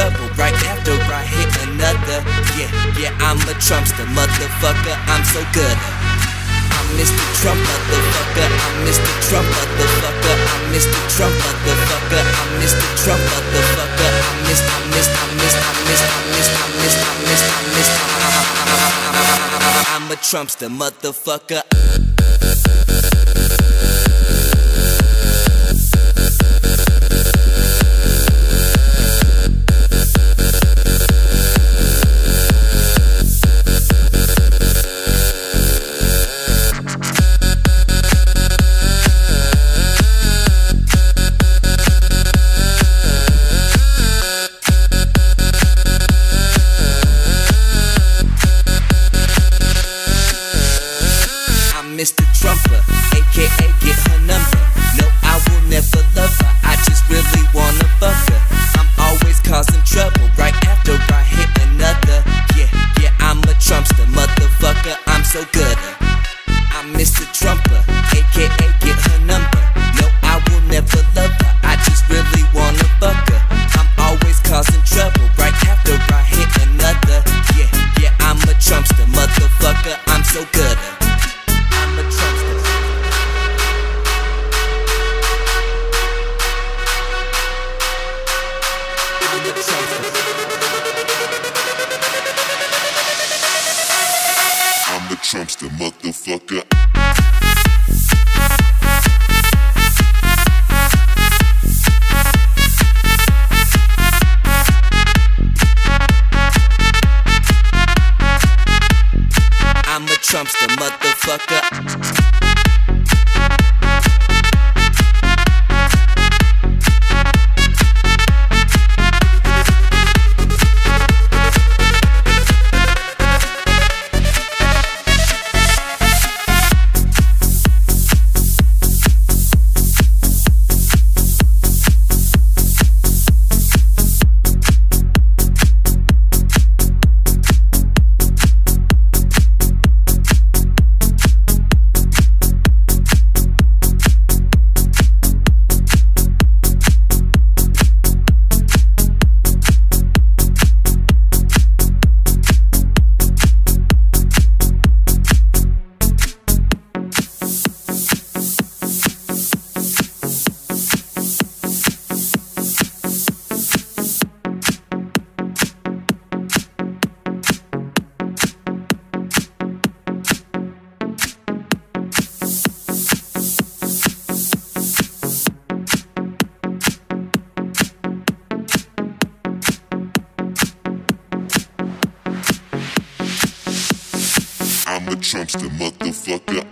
trouble right after I hit another. Yeah, yeah, I'm a Trumpster, motherfucker, I'm so good. I'm Mr. Trump, motherfucker, I'm Mr. Trump, motherfucker, I'm Mr. Trump, motherfucker, I'm Mr. Trump, motherfucker, I'm Mr. I'm Mr. I'm Mr. I'm Mr. I'm Mr. I'm Mr. I'm Mr. I'm Mr. I'm Mr. I'm a Trumpster, motherfucker. Mr. Trumper, Trump's the motherfucker. I'm a Trump's the motherfucker. The Trump's the motherfucker.